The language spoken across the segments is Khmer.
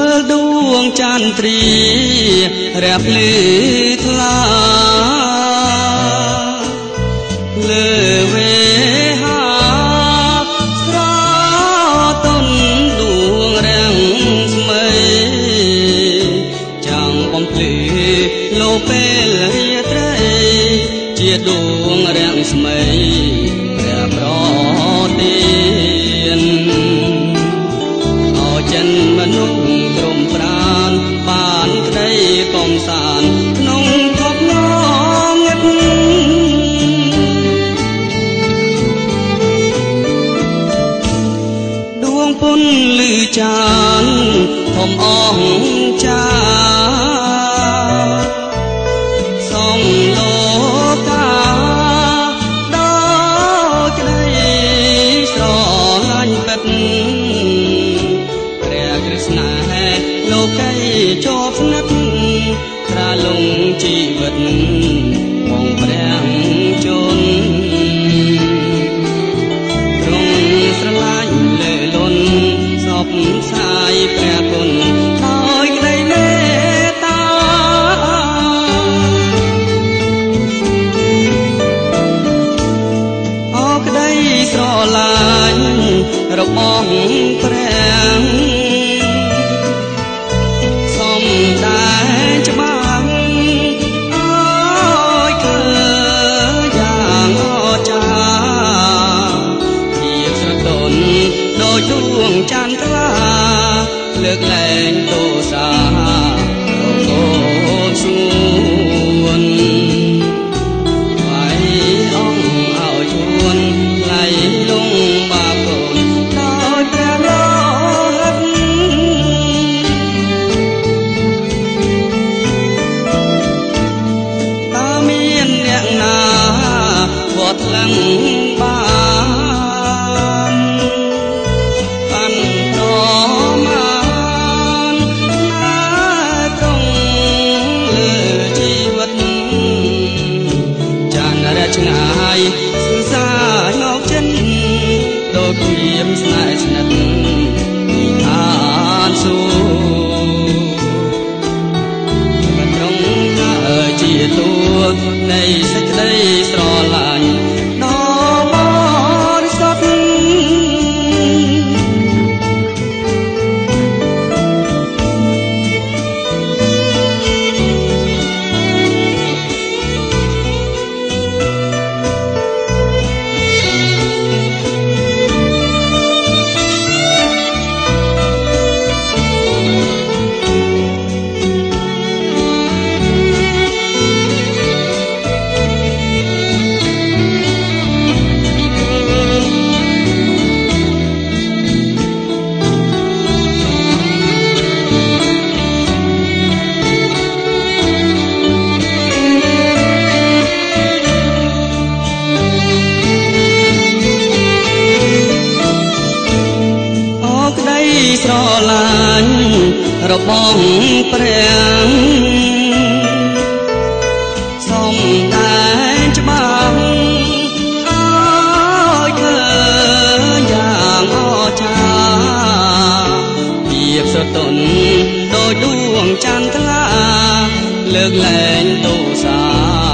មើលដួងចន្ទ្រីរះភ្លឺថ្លាលើវេហាស្រតនដួងរាំងស្មីចាំងបំភ្លឺលោពេលរាត្រីជាដួងរាំងស្មី សាន្តក្នុងភពងងឹតដួងពុនលឺចានធំអងចា ត្រាលងជីវិតបងព្រះជន្មទ្រង់ស្រឡាញ់លើលន់សពផ្សាយព្រះគុណដោយក្តីមេត្តាអរក្តីស្រឡាញ់របស់ព្រះសំដែ ដោយដួងចន្ទរាលើកលែង ស្រឡាញ់របស់ព្រះសំដែងច្បាស់អើយឃើញយ៉ាងអស្ចារ្យភាពស្រទន់ដោយដួងចន្ទរាលើកលែងទោសា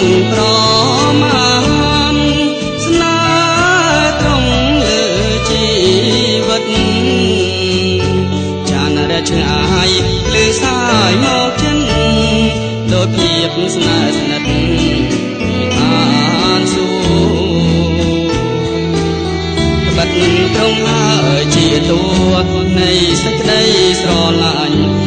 ប៉ាន់ប្រមាណស្នេហ៍ត្រង់លើជីវិតចានរឆ្ងាយលឺសាយមកចិនដូចភាពស្នេហ៍ស្និទ្ធពីឋានសួគ៌បិទត្រង់ហើយជាតួនៃសេចក្តីស្រឡាញ់